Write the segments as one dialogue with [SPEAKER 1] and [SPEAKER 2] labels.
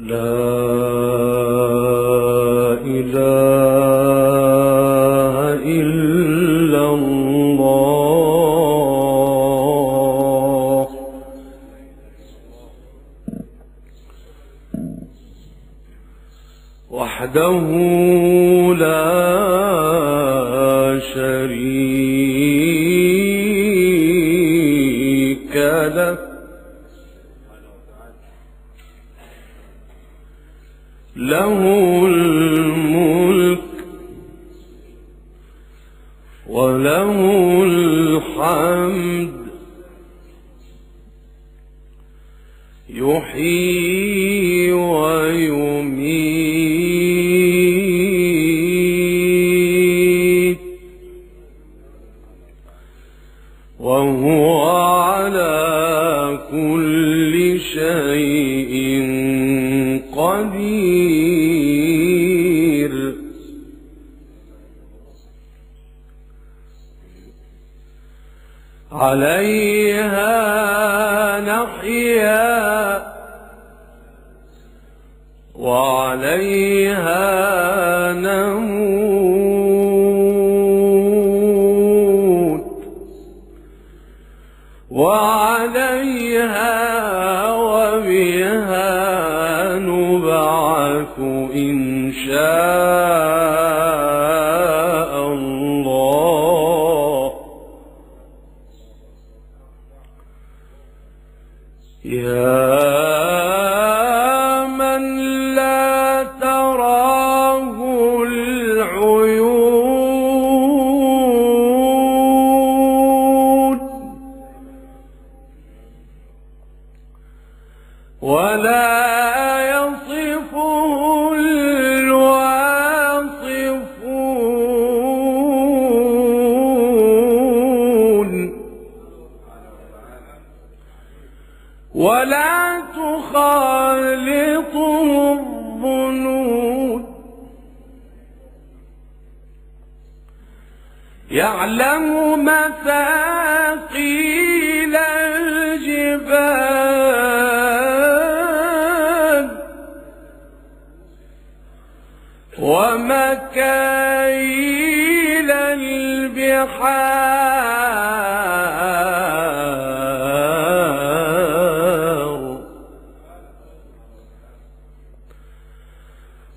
[SPEAKER 1] love وله الحمد. يحيي وعليها نموت. وعليها ومكاييل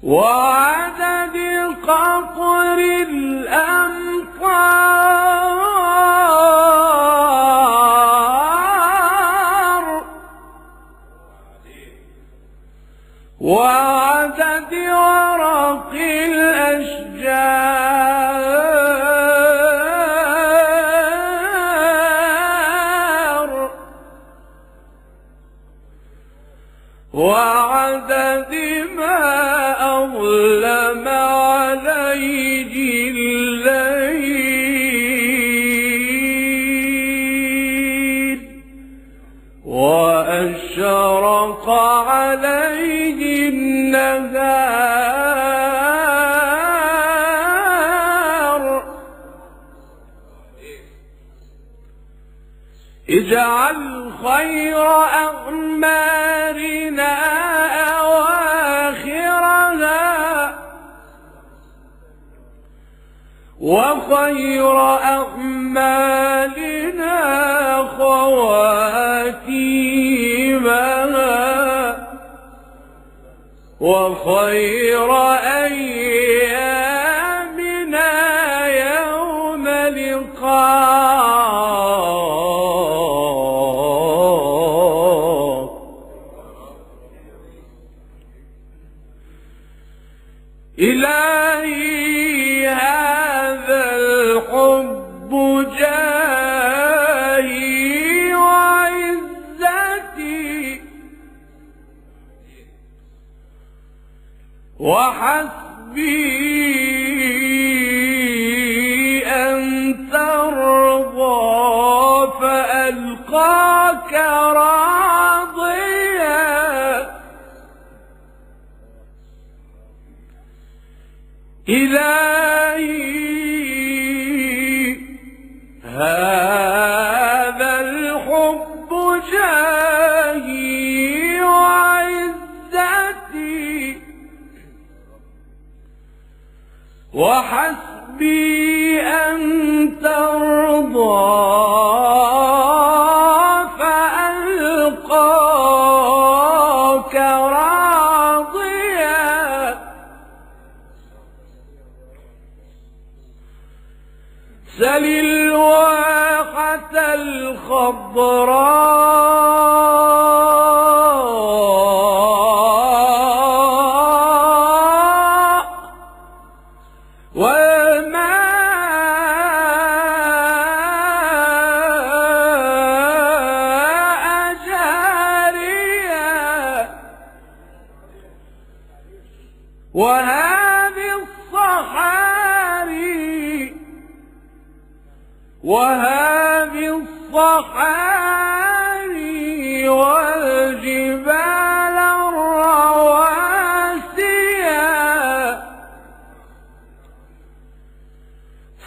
[SPEAKER 1] وعدد قطر الأمطار. وعدد ورق الأشجار اجعل خير أعمارنا أواخرها وخير أعمالنا خواتيمها وخير أيامنا إلهي هذا الحب جاهي وعزتي. وحسبي أن ترضى فألقاك راضيا إلهي. هذا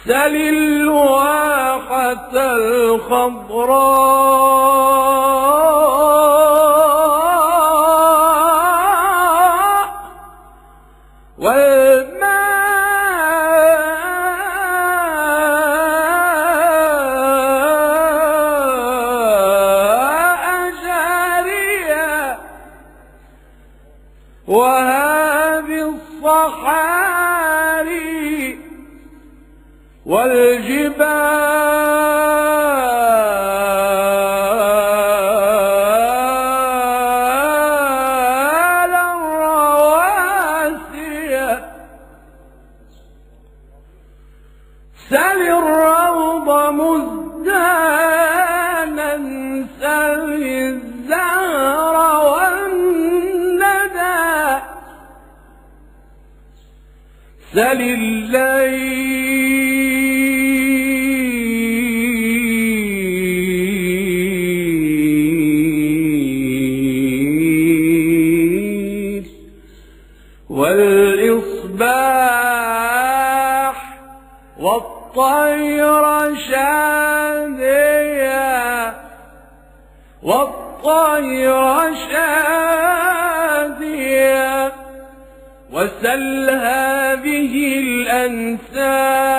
[SPEAKER 1] سل الواحة الخضراء. والطير شاديا والطير شاديا وسل هذه الأنساب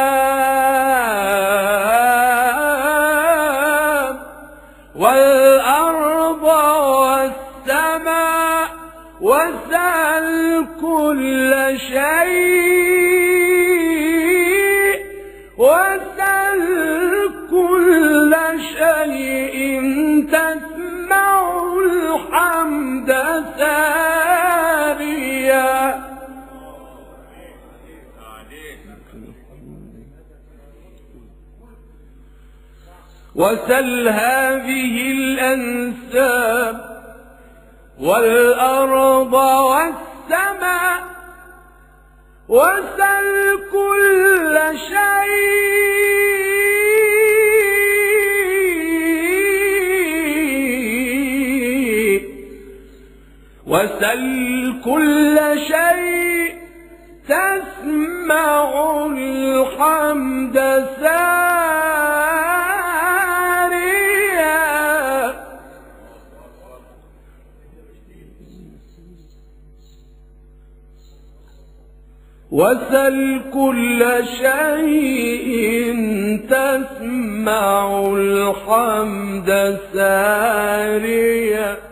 [SPEAKER 1] شيء تسمع الحمد ساريا وسل هذه الأنساب والأرض والسماء وسل كل شيء. وسل كل شيء تسمع الحمد ساريا. وسل كل شيء تسمع الحمد ساريا.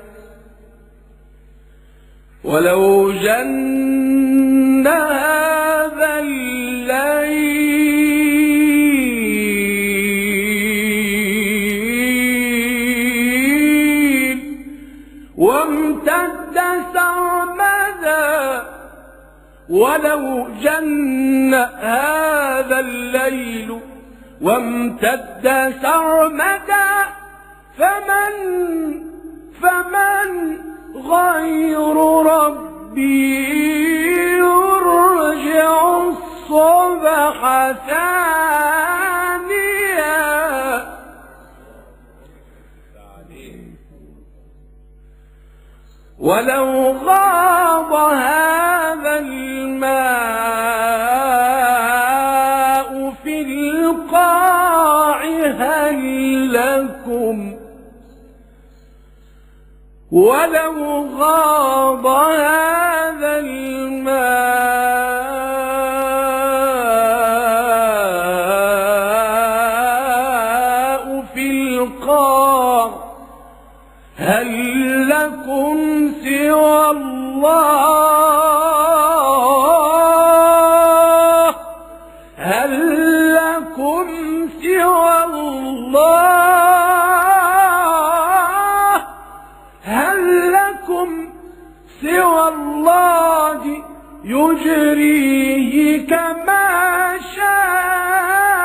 [SPEAKER 1] ولو جن هذا الليل وامتد سرمدا ولو جن هذا الليل وامتد سرمدا فمن فمن غير ربي يرجع الصبح ثانيا. ولو غاب هذا ولو غاض هذا الماء في القار هل لكم سوى الله هل لكم سوى الله يجريه كما شاء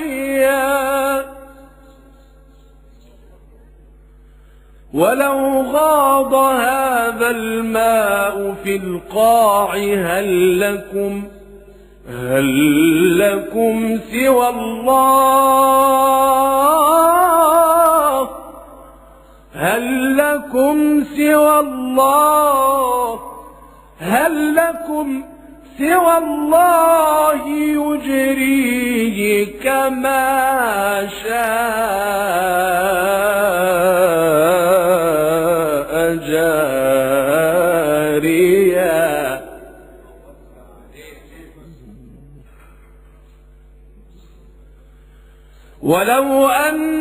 [SPEAKER 1] جاريا. ولو غاض هذا الماء في القاع هل لكم هل لكم سوى الله؟ هل لكم سوى الله هل لكم سوى الله يجريه كما شاء جاريا. ولو أن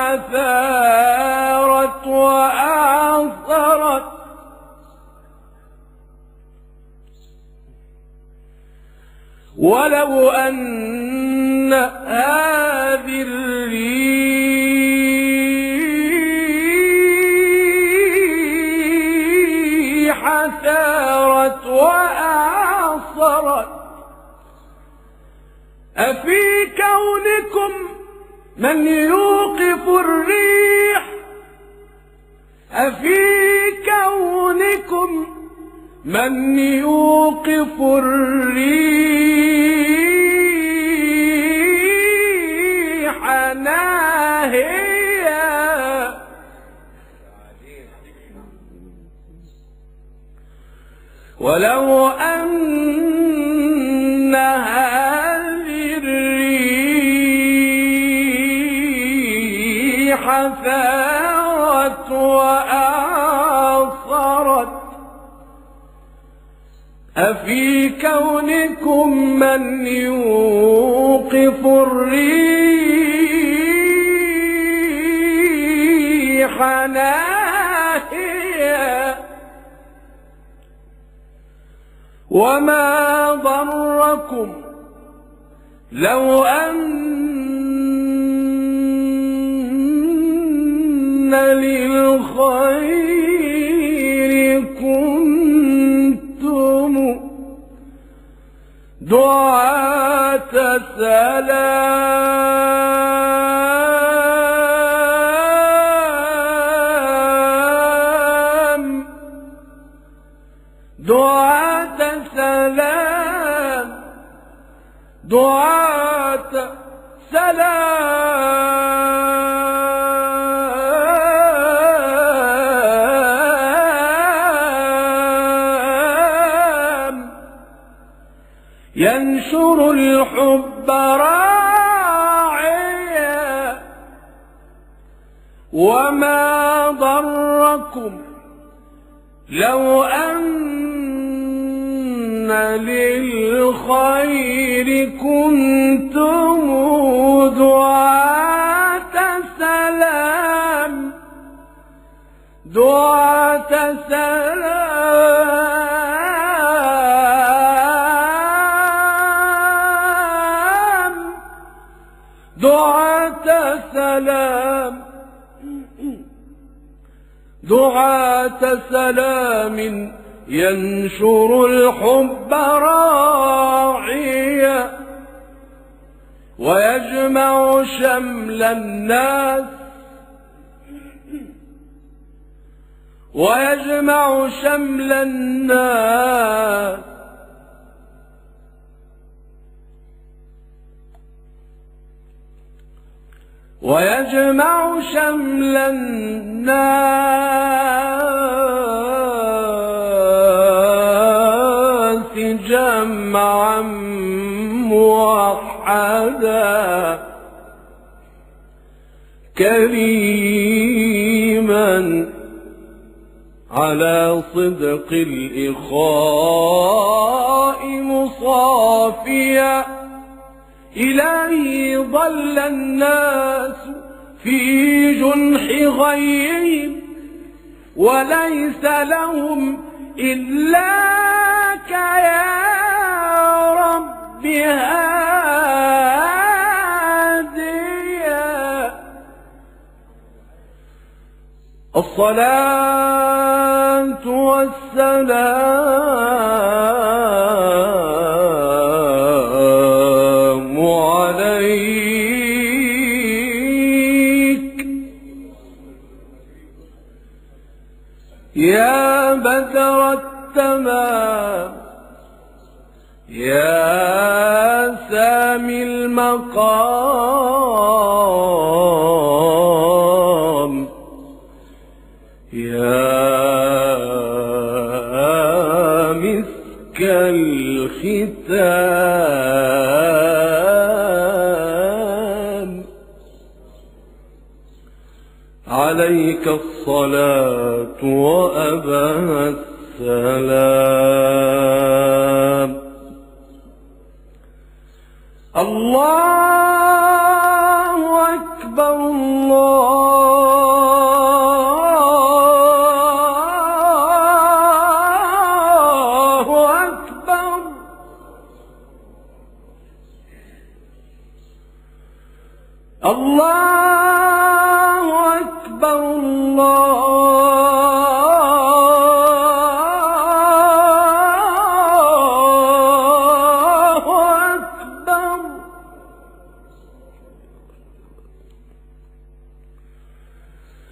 [SPEAKER 1] الريح ثارت وآثرت. ولو أن هذه الريح ثارت وآثرت. أفي كونكم من يوقف الريح؟ أفي كونكم من يوقف الريح؟ ناهيا ولو أن أفي كونكم من يوقف الريح ناهيا؟ وما ضركم لو أن للخير دعاة سلام. دعاة سلام. دعاة سلام. لو أن للخير سلام ينشر الحب راعيا ويجمع شمل الناس ويجمع شمل الناس ويجمع شمل الناس جمعا موحدا كريما على صدق الإخاء مصافيا. إلهي ضل الناس في جنح غيهم وليس لهم إلاك يا رب هاديا الصلاة والسلام عليك. يا بدر التمام. يا سامي المقام. يا مسك الختام. عليك الصلاة وأبها السلام. الله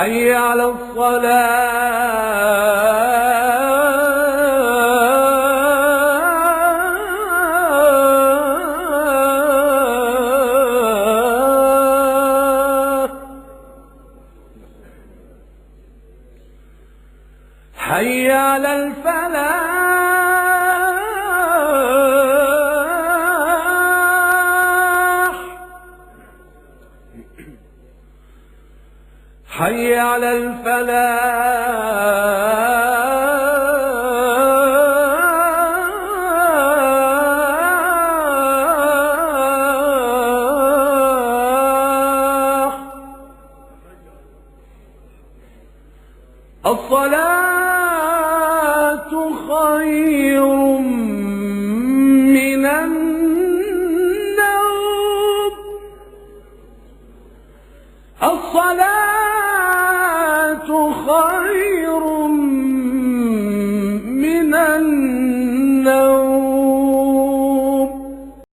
[SPEAKER 1] حي على الصلاة.